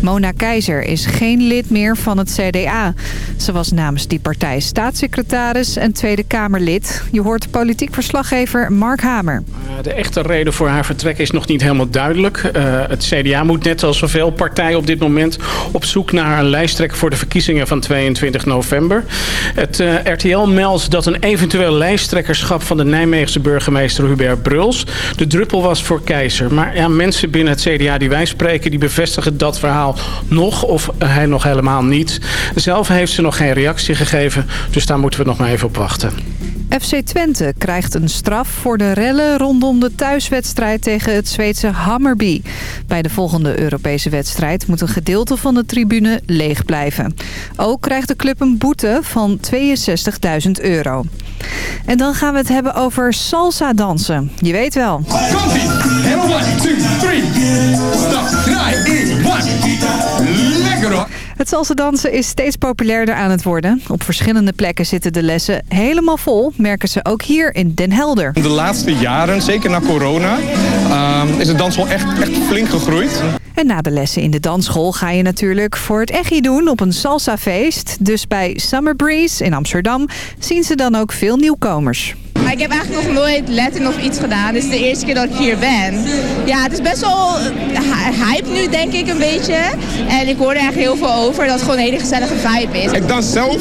Mona Keizer is geen lid meer van het CDA. Ze was namens die partij staatssecretaris en Tweede Kamerlid. Je hoort politiek verslaggever Mark Hamer. Eh, de echte reden voor haar vertrek is nog niet helemaal duidelijk. Uh, het CDA moet net als zoveel partijen op dit moment op zoek naar een lijsttrekker voor de verkiezingen van 22 november. Het uh, RTL meldt dat een eventueel lijsttrekkerschap van de Nijmeegse burgemeester Hubert Bruls de druppel was voor Keizer. Maar ja, mensen binnen het CDA die wij spreken, die bevestigen dat verhaal nog of hij nog helemaal niet. Zelf heeft ze nog geen reactie gegeven, dus daar moeten we nog maar even op wachten. FC Twente krijgt een straf voor de rellen rondom de thuiswedstrijd tegen het Zweedse Hammerby. Bij de volgende Europese wedstrijd moet een gedeelte van de tribune leeg blijven. Ook krijgt de club een boete van 62.000 euro. En dan gaan we het hebben over salsa dansen. Je weet wel. Komt-ie! En 1, 2, 3. Stop, draai, 1, Lekker hoor! Het salsa dansen is steeds populairder aan het worden. Op verschillende plekken zitten de lessen helemaal vol, merken ze ook hier in Den Helder. De laatste jaren, zeker na corona, uh, is het dansschool echt, echt flink gegroeid. En na de lessen in de dansschool ga je natuurlijk voor het echi doen op een salsafeest. Dus bij Summer Breeze in Amsterdam zien ze dan ook veel nieuwkomers. Ik heb eigenlijk nog nooit Latin of iets gedaan. Dit is de eerste keer dat ik hier ben. Ja, het is best wel hype nu, denk ik, een beetje. En ik hoor er eigenlijk heel veel over dat het gewoon een hele gezellige vibe is. Ik dans zelf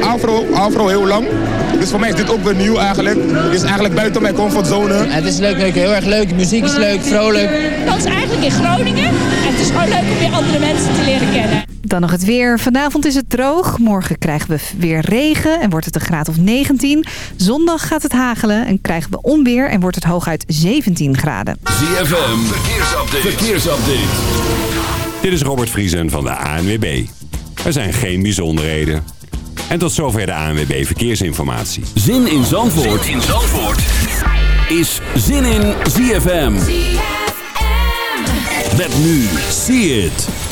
afro, afro heel lang. Dus voor mij is dit ook weer nieuw eigenlijk. Het is eigenlijk buiten mijn comfortzone. Het is leuk, leuk, heel erg leuk. De muziek is leuk, vrolijk. Dat is eigenlijk in Groningen. En het is gewoon leuk om weer andere mensen te leren kennen. Dan nog het weer. Vanavond is het droog. Morgen krijgen we weer regen en wordt het een graad of 19. Zondag gaat het hagelen en krijgen we onweer en wordt het hooguit 17 graden. ZFM, verkeersupdate. verkeersupdate. Dit is Robert Vriesen van de ANWB. Er zijn geen bijzonderheden. En tot zover de ANWB Verkeersinformatie. Zin in Zandvoort, zin in Zandvoort. is Zin in ZFM. ZFM. Met nu, see it.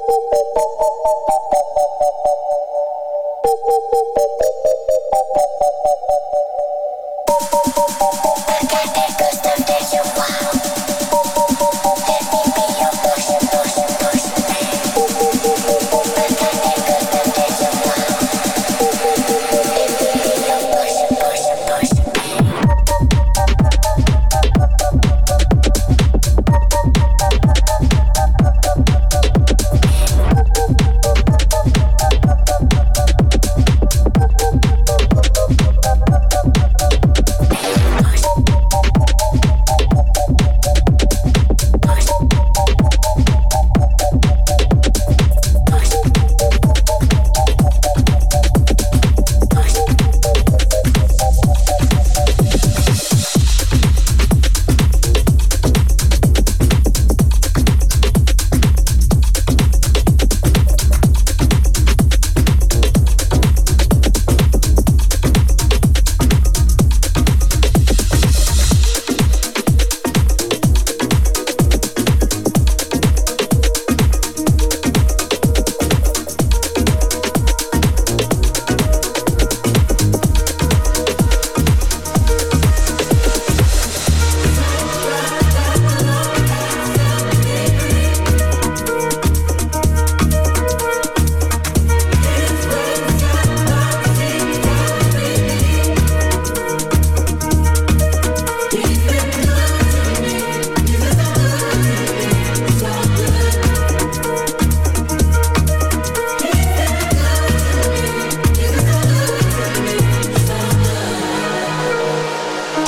Thank you.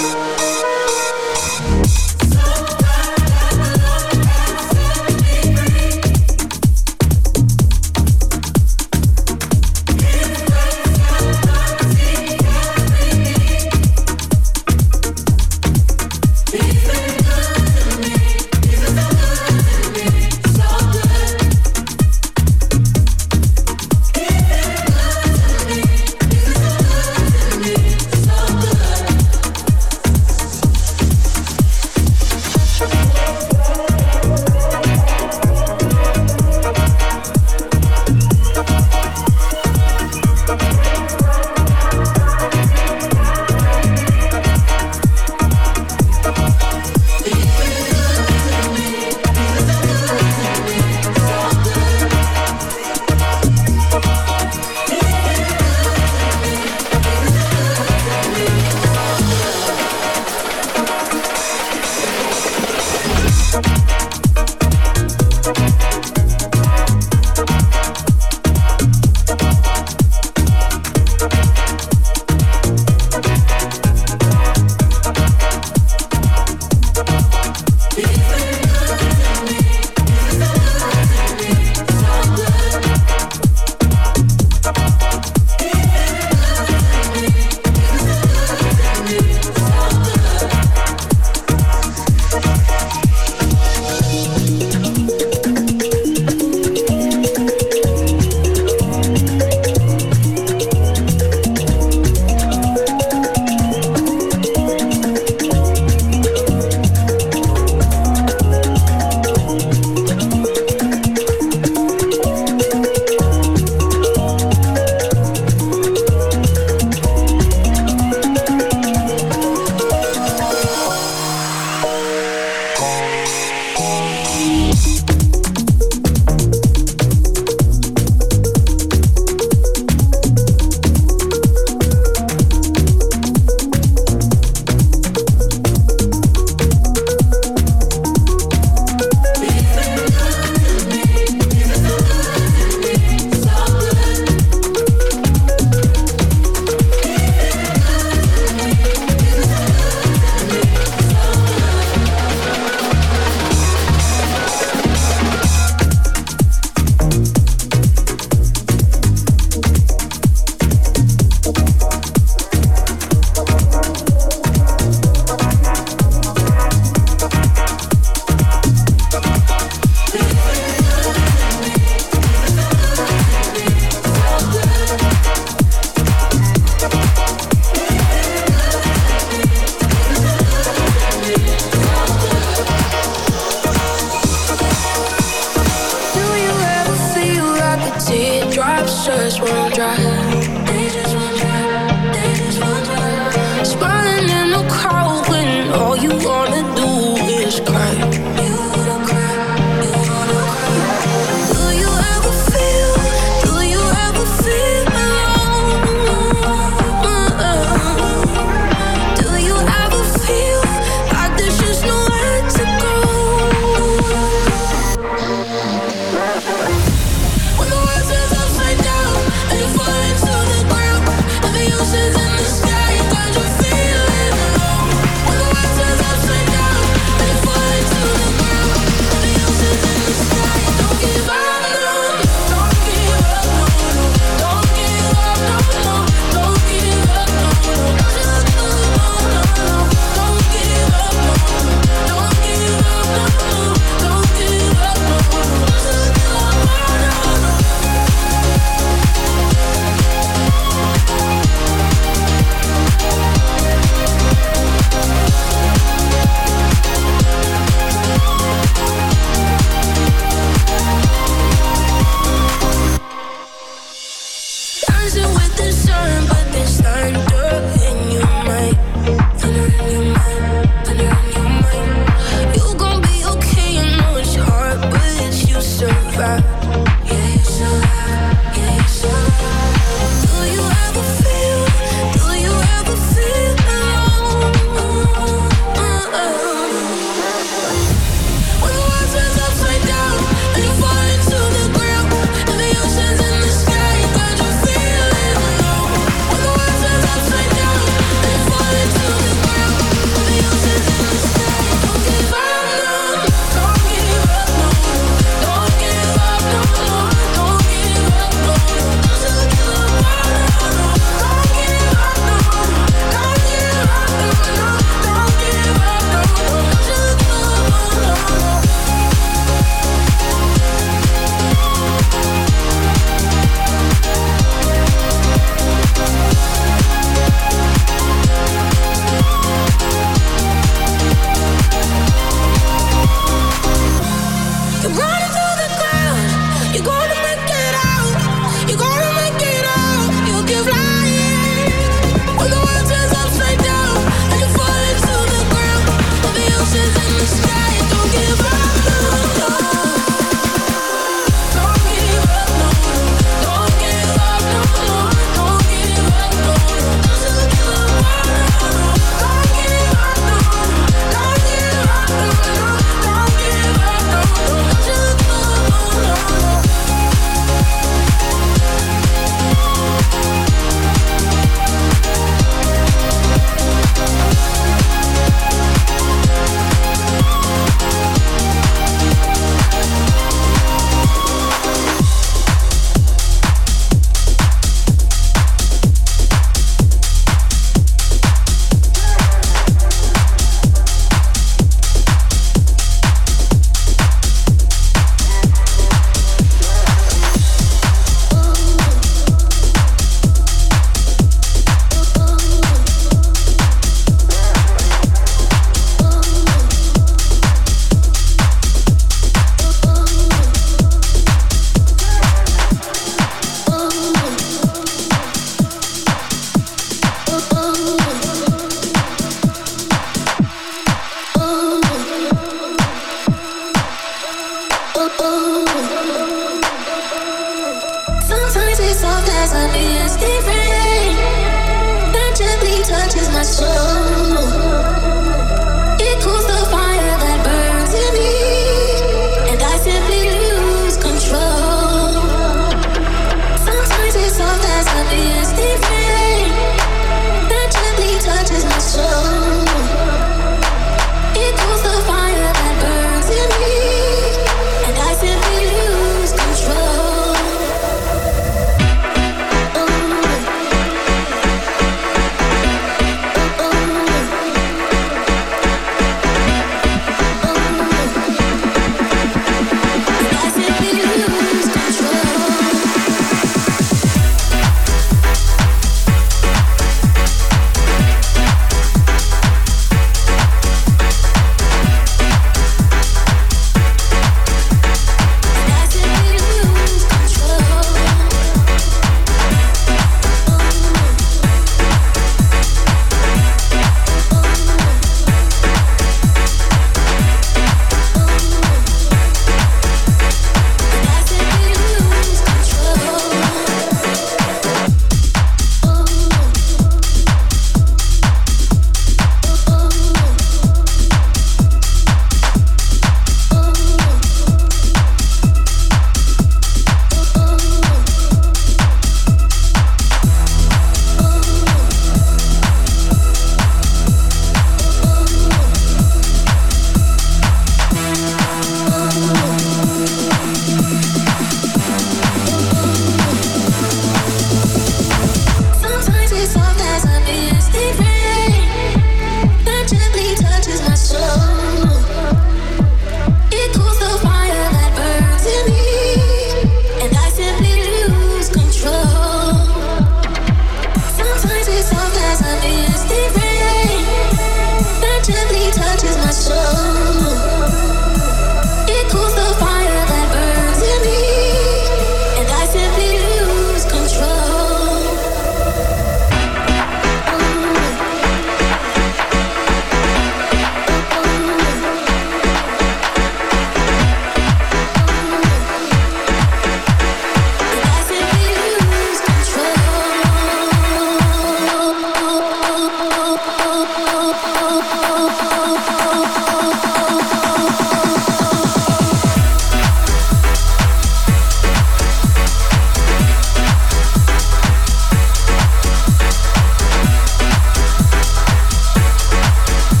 you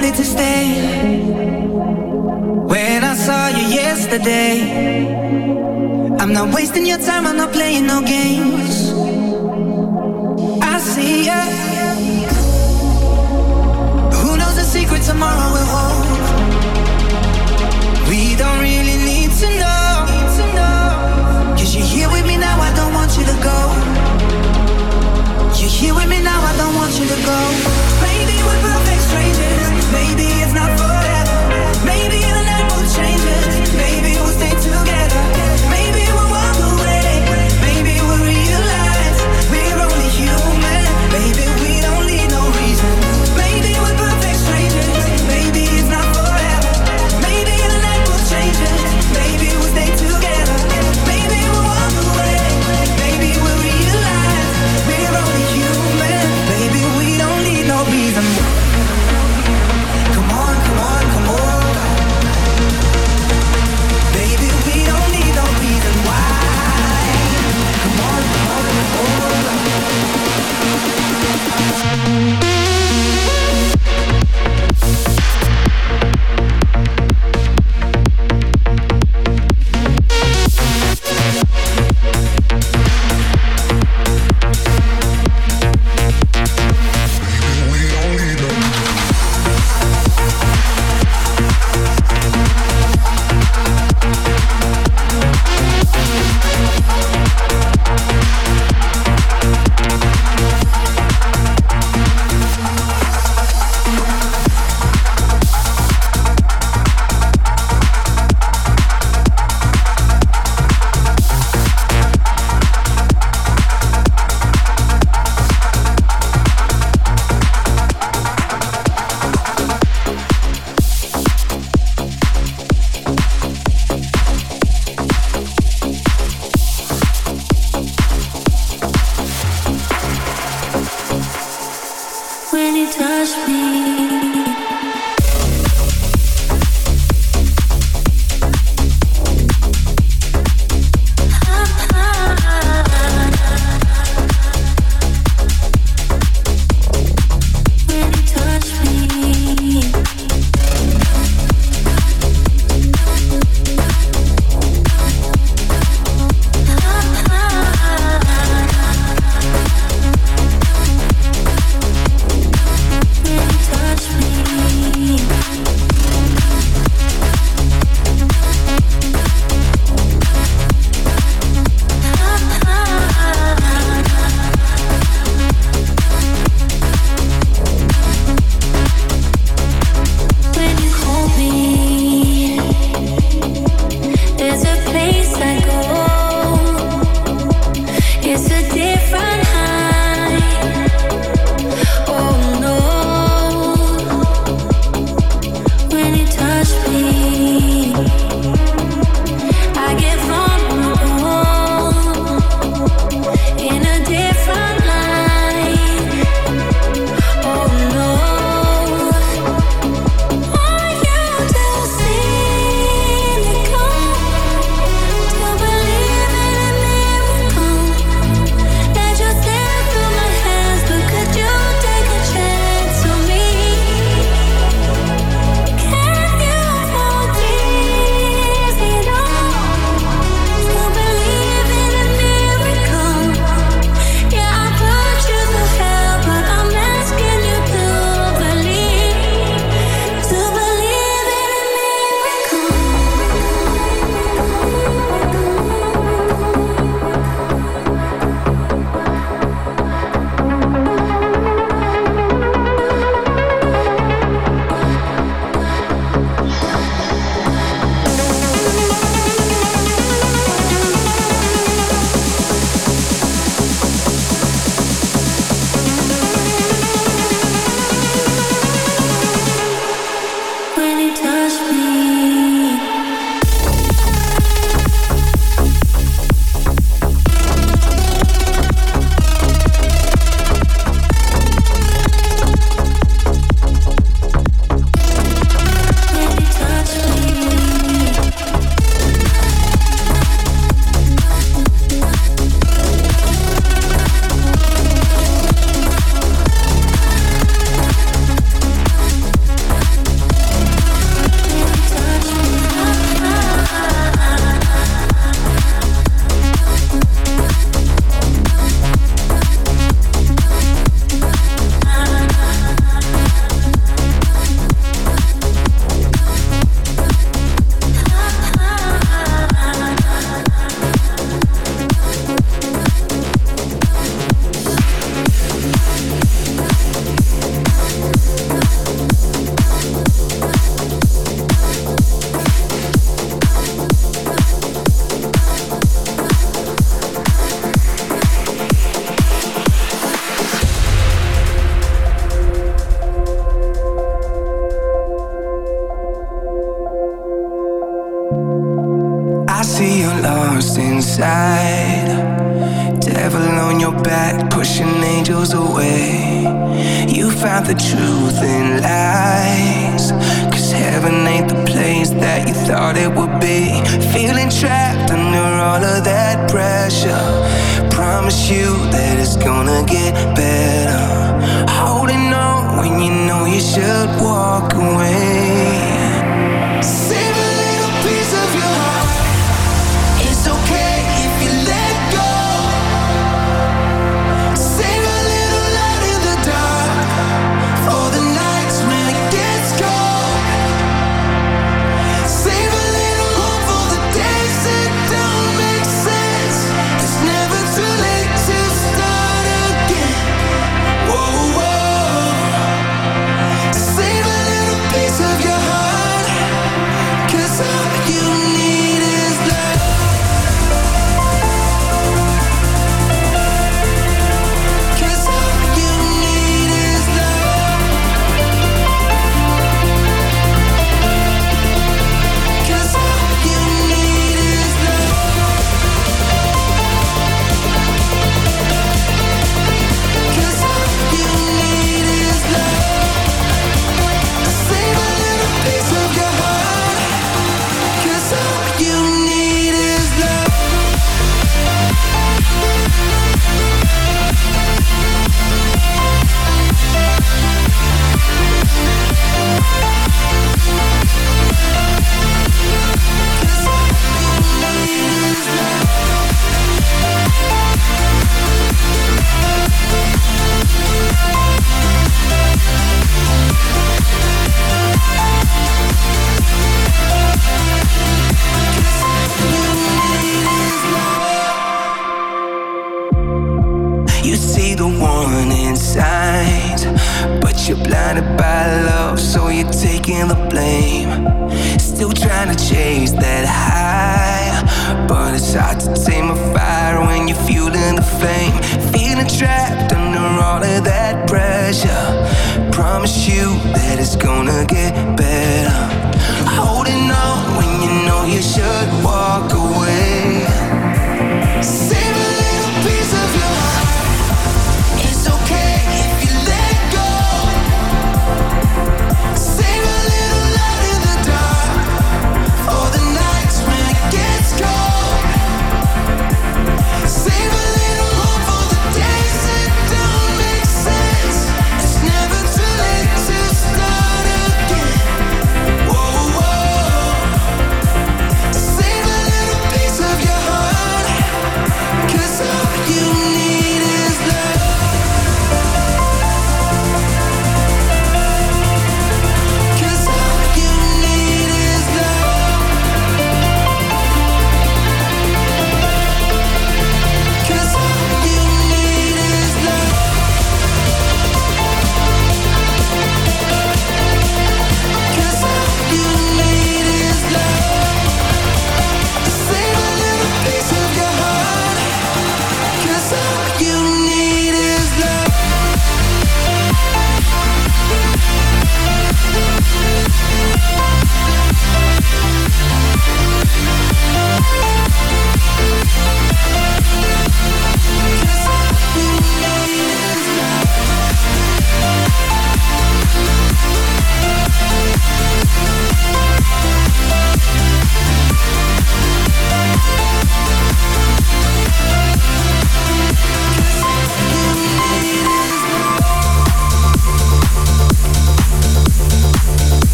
wanted to stay. When I saw you yesterday, I'm not wasting your time, I'm not playing no games. I see ya. Who knows the secret tomorrow will hold? We don't really need to know. Cause you're here with me now, I don't want you to go. You're here with me now, I don't want you to go.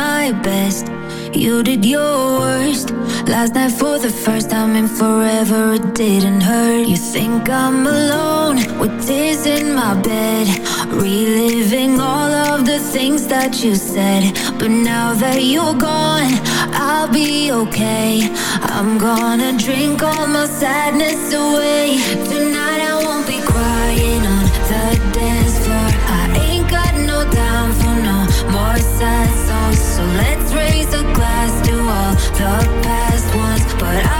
My best, you did your worst. Last night for the first time in forever, it didn't hurt. You think I'm alone with tears in my bed, reliving all of the things that you said. But now that you're gone, I'll be okay. I'm gonna drink all my sadness away. Tonight I past ones. But I